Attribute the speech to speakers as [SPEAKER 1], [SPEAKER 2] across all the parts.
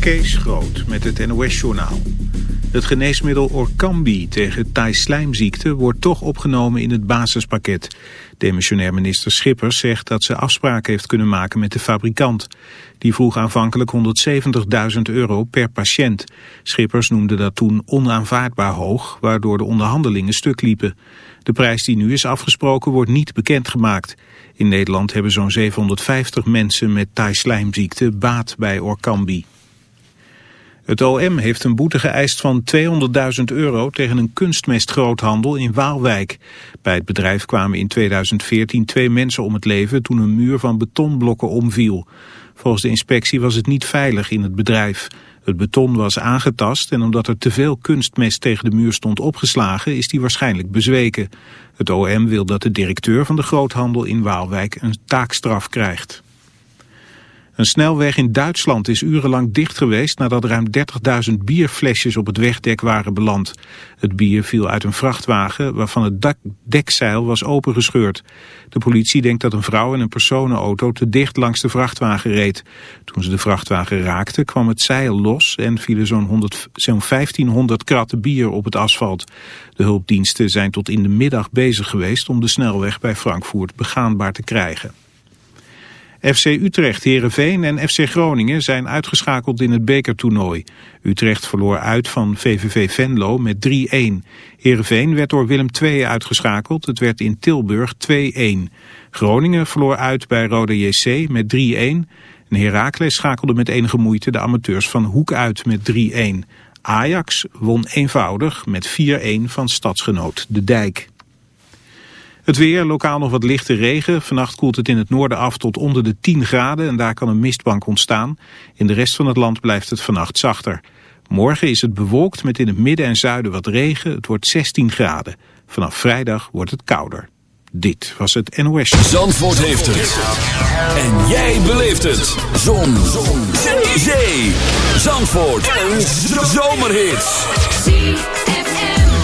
[SPEAKER 1] Kees Groot met het NOS-journaal. Het geneesmiddel Orkambi tegen Thai-slijmziekte wordt toch opgenomen in het basispakket. Demissionair minister Schippers zegt dat ze afspraken heeft kunnen maken met de fabrikant. Die vroeg aanvankelijk 170.000 euro per patiënt. Schippers noemde dat toen onaanvaardbaar hoog, waardoor de onderhandelingen stuk liepen. De prijs die nu is afgesproken wordt niet bekendgemaakt. In Nederland hebben zo'n 750 mensen met Thai-slijmziekte baat bij Orkambi. Het OM heeft een boete geëist van 200.000 euro tegen een kunstmestgroothandel in Waalwijk. Bij het bedrijf kwamen in 2014 twee mensen om het leven toen een muur van betonblokken omviel. Volgens de inspectie was het niet veilig in het bedrijf. Het beton was aangetast en omdat er te veel kunstmest tegen de muur stond opgeslagen is die waarschijnlijk bezweken. Het OM wil dat de directeur van de groothandel in Waalwijk een taakstraf krijgt. Een snelweg in Duitsland is urenlang dicht geweest nadat ruim 30.000 bierflesjes op het wegdek waren beland. Het bier viel uit een vrachtwagen waarvan het dekzeil was opengescheurd. De politie denkt dat een vrouw in een personenauto te dicht langs de vrachtwagen reed. Toen ze de vrachtwagen raakte kwam het zeil los en vielen zo'n zo 1500 kratten bier op het asfalt. De hulpdiensten zijn tot in de middag bezig geweest om de snelweg bij Frankfurt begaanbaar te krijgen. FC Utrecht, Herenveen en FC Groningen zijn uitgeschakeld in het bekertoernooi. Utrecht verloor uit van VVV Venlo met 3-1. Herenveen werd door Willem II uitgeschakeld. Het werd in Tilburg 2-1. Groningen verloor uit bij Rode JC met 3-1. En Heracles schakelde met enige moeite de amateurs van Hoek uit met 3-1. Ajax won eenvoudig met 4-1 van stadsgenoot De Dijk. Het weer, lokaal nog wat lichte regen. Vannacht koelt het in het noorden af tot onder de 10 graden en daar kan een mistbank ontstaan. In de rest van het land blijft het vannacht zachter. Morgen is het bewolkt met in het midden en zuiden wat regen. Het wordt 16 graden. Vanaf vrijdag wordt het kouder. Dit was het NOS.
[SPEAKER 2] Zandvoort heeft het. En jij beleeft het. Zon. Zon. Zee. Zandvoort. Een zomerhit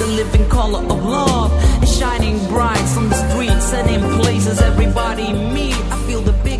[SPEAKER 3] The living color of love
[SPEAKER 4] shining bright on the streets and in places everybody meet. I feel the big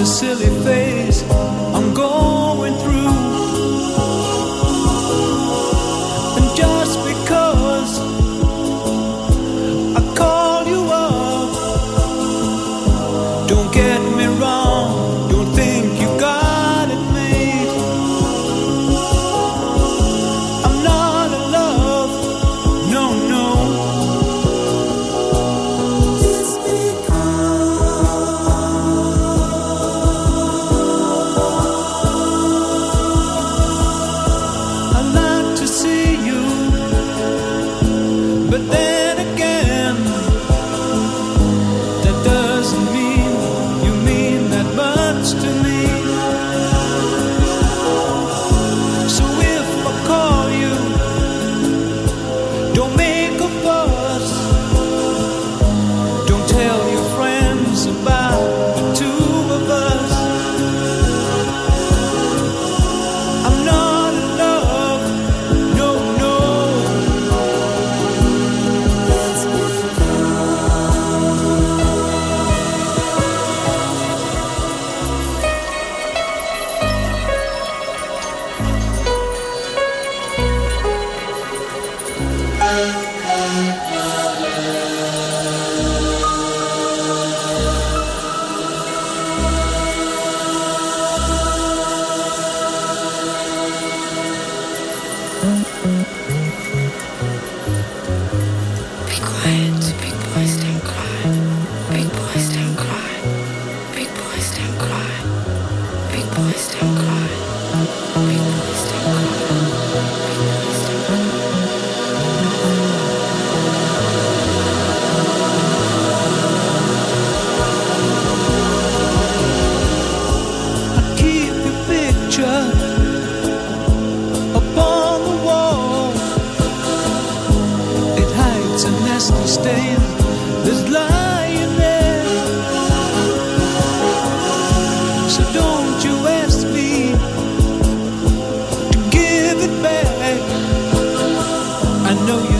[SPEAKER 4] facility. Know you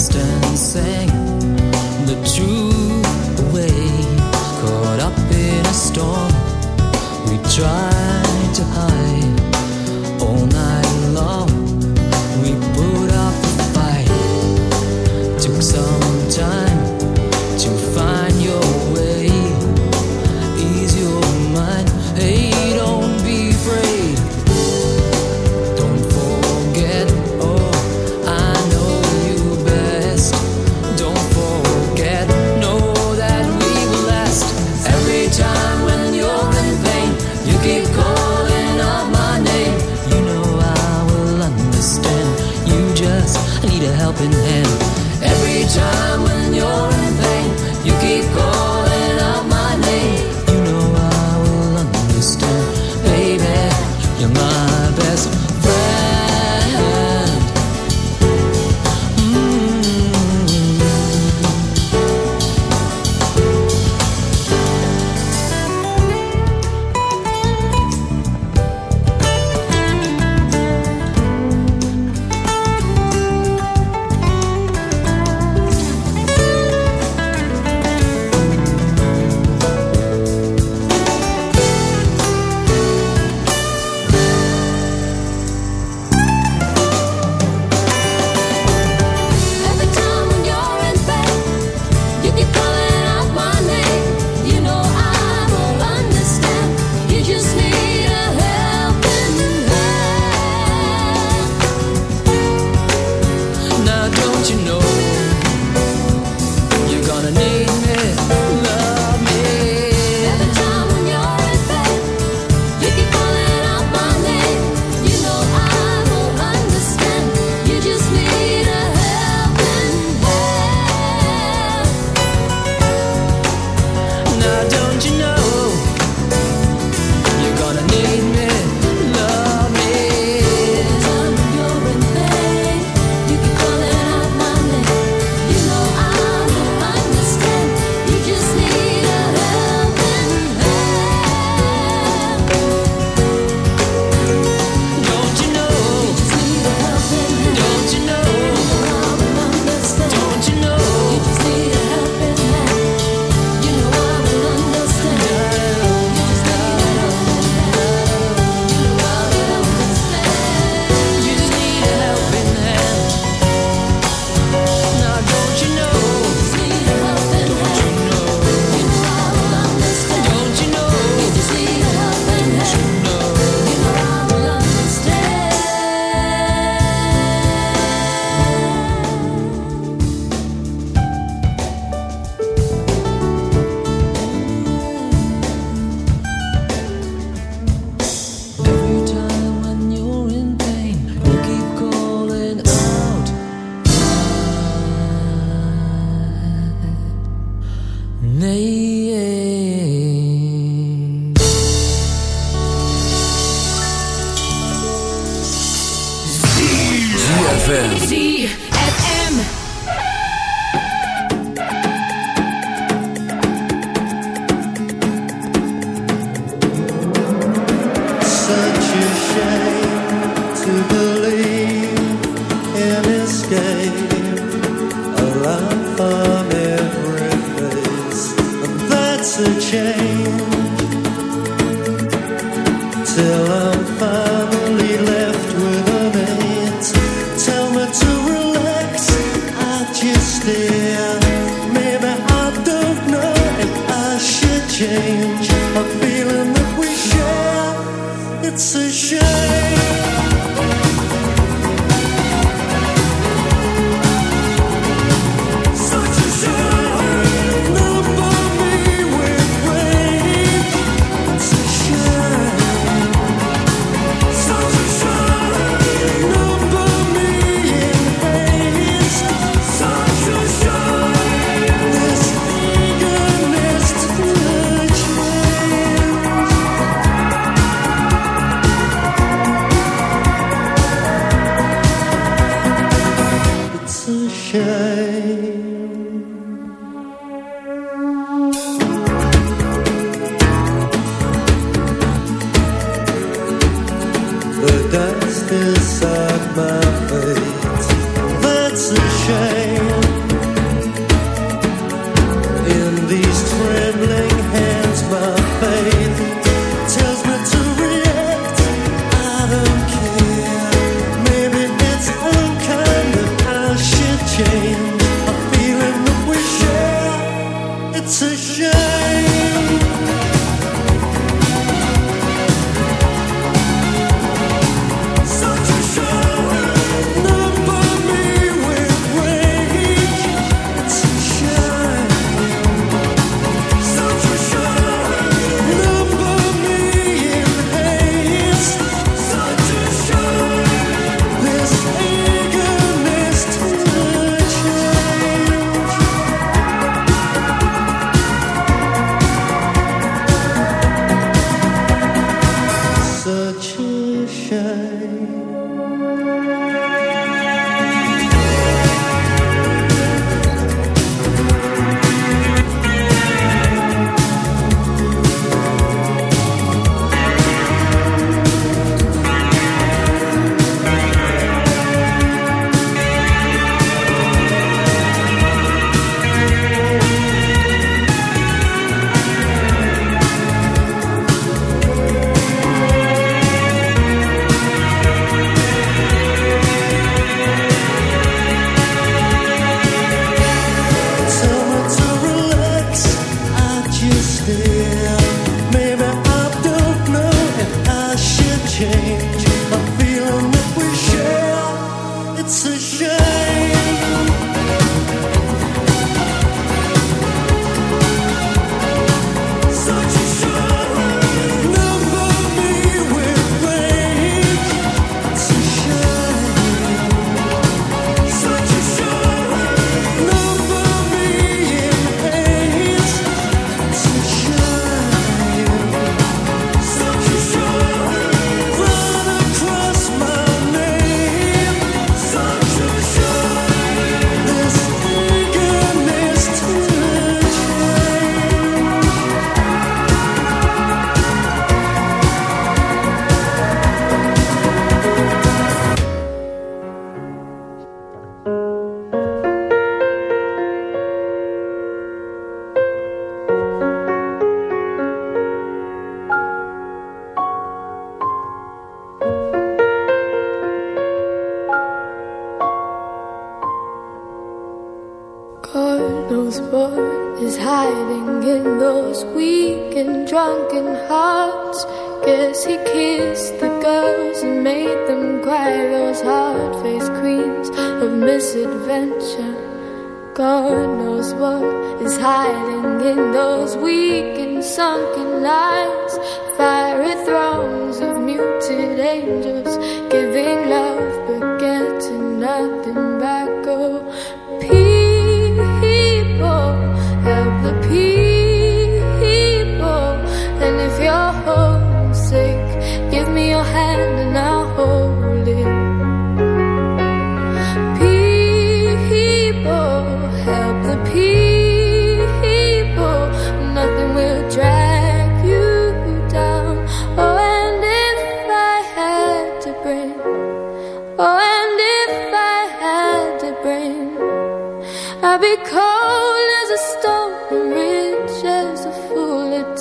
[SPEAKER 4] distancing the true away, Caught up in a storm, we
[SPEAKER 5] try.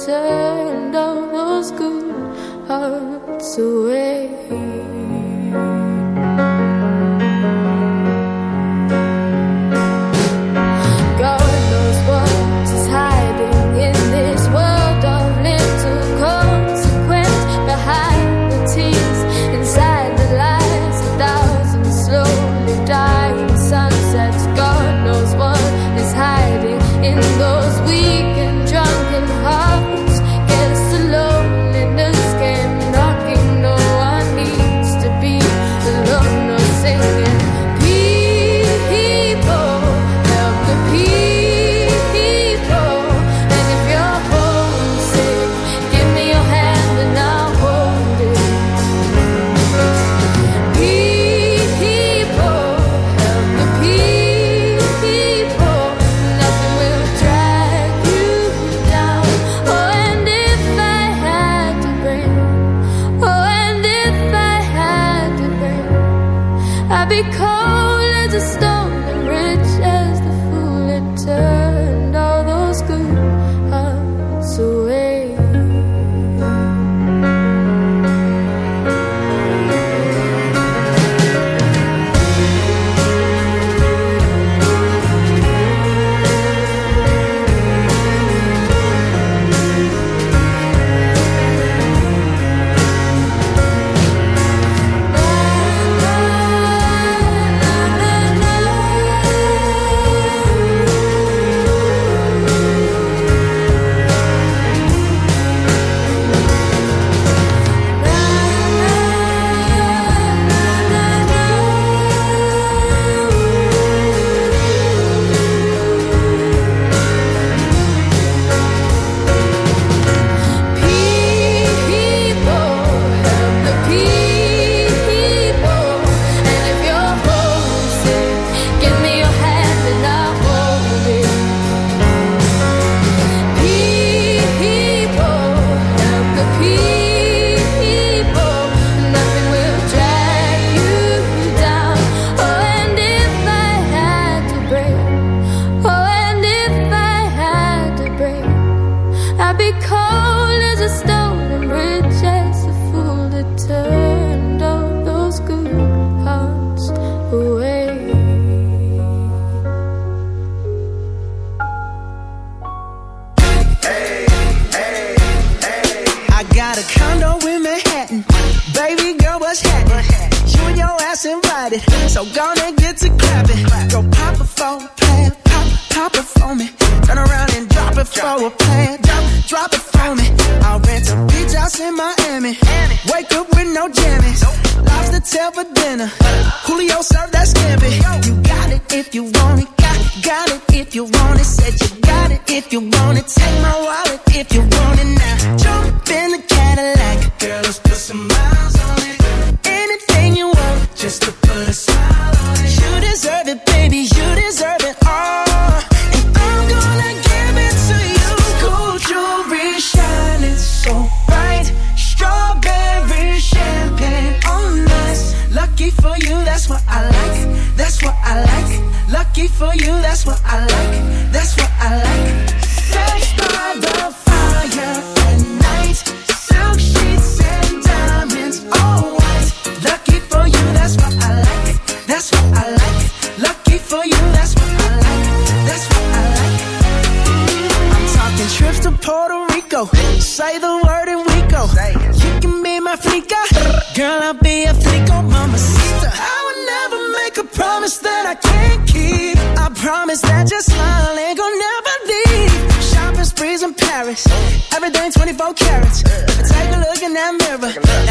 [SPEAKER 5] turned all those good hearts away.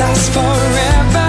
[SPEAKER 6] last forever.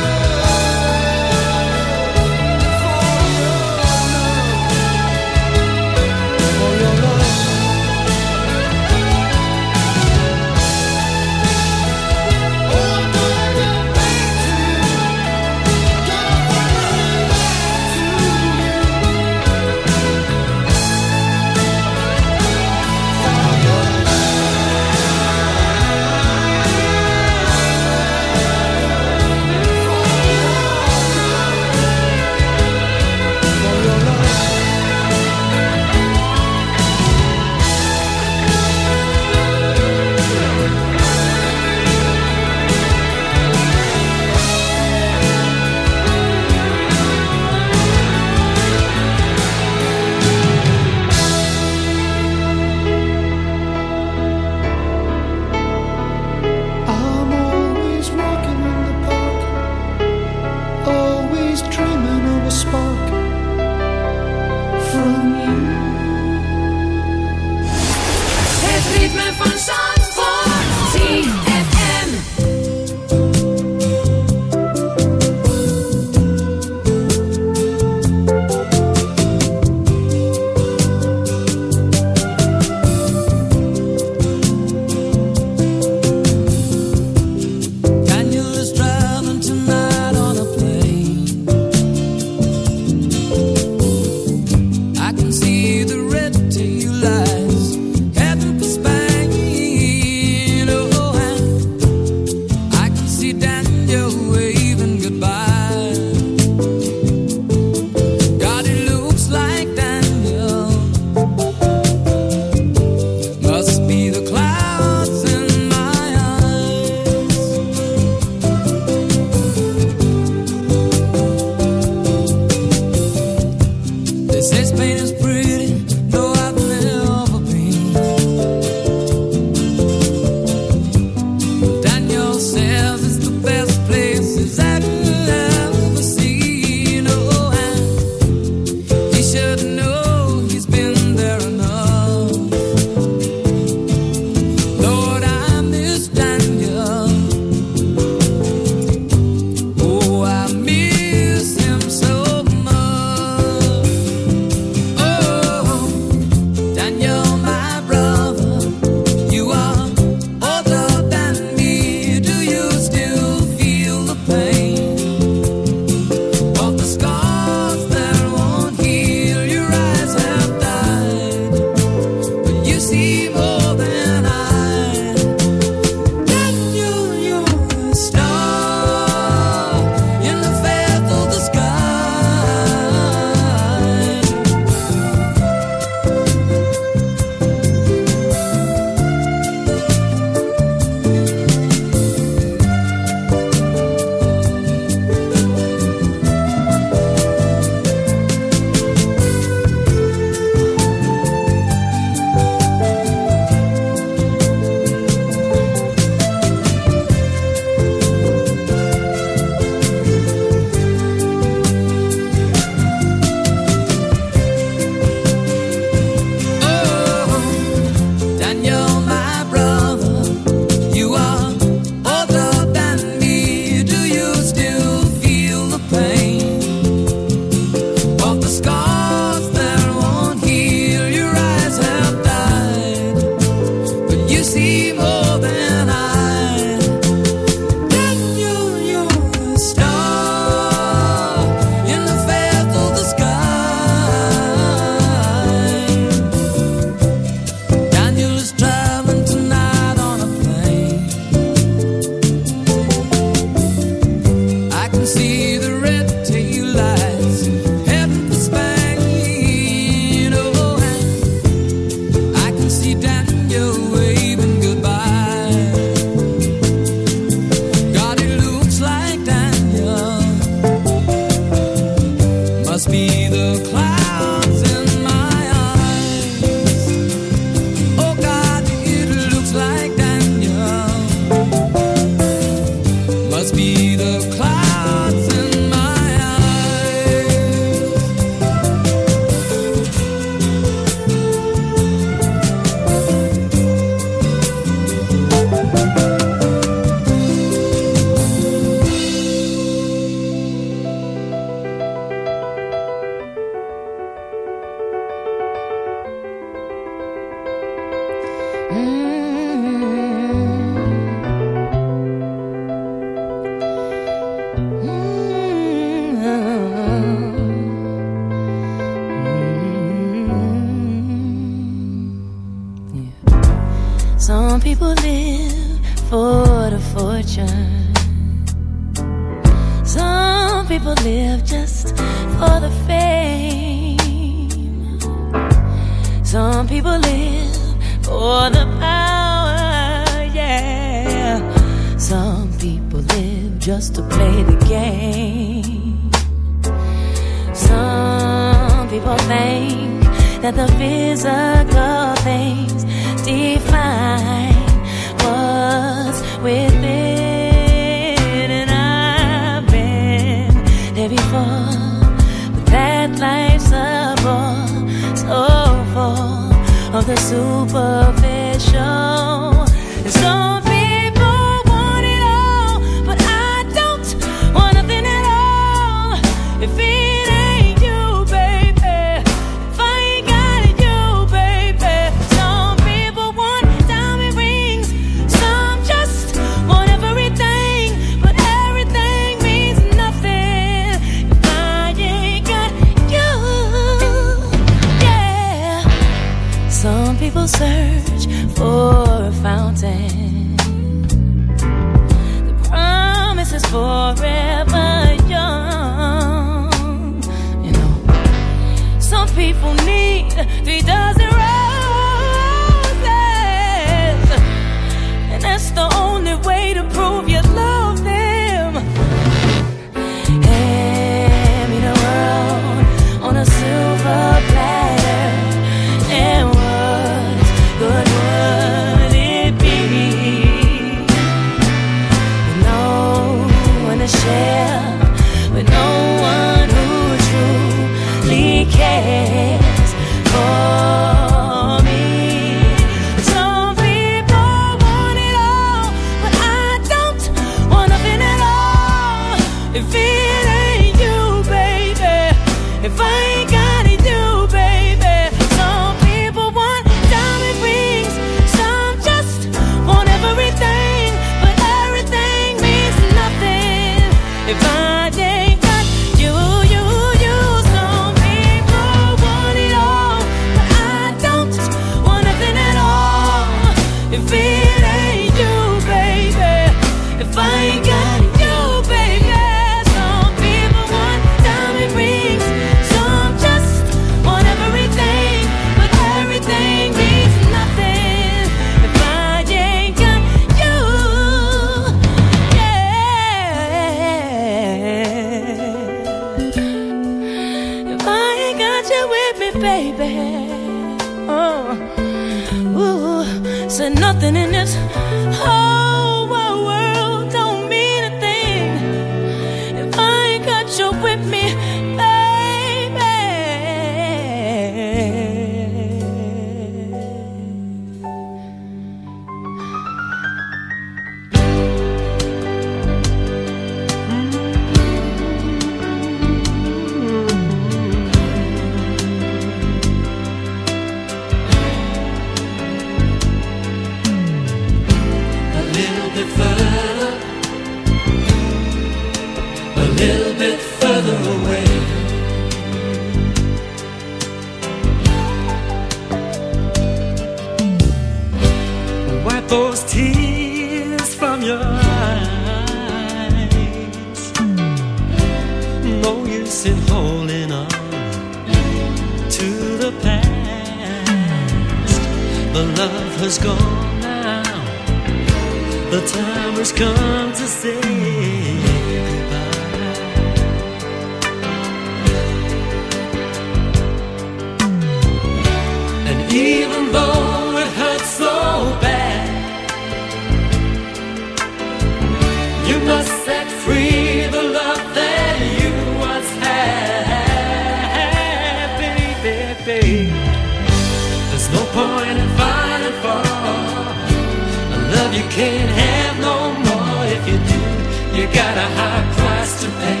[SPEAKER 6] got a
[SPEAKER 7] high price to pay.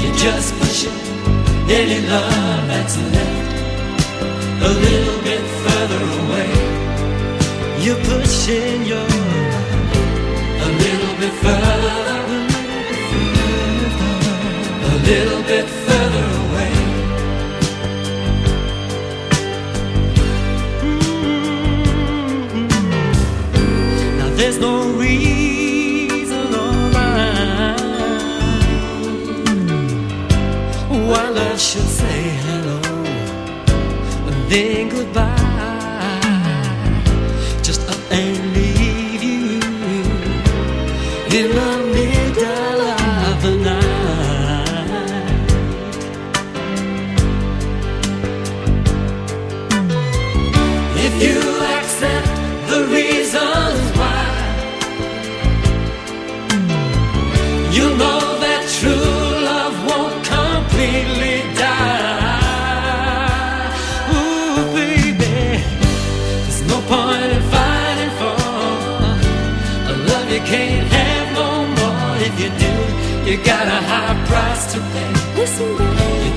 [SPEAKER 7] You're just pushing any love that's left a little bit further away. You're pushing your love a little bit further, a little bit further away. Mm -hmm. Now there's no reason. while I should say hello and then goodbye.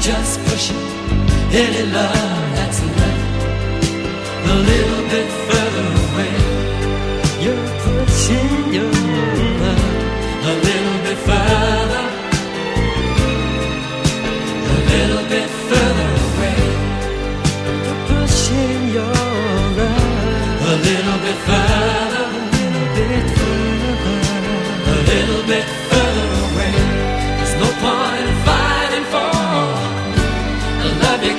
[SPEAKER 7] just pushing any love that's left. The little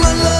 [SPEAKER 8] my love.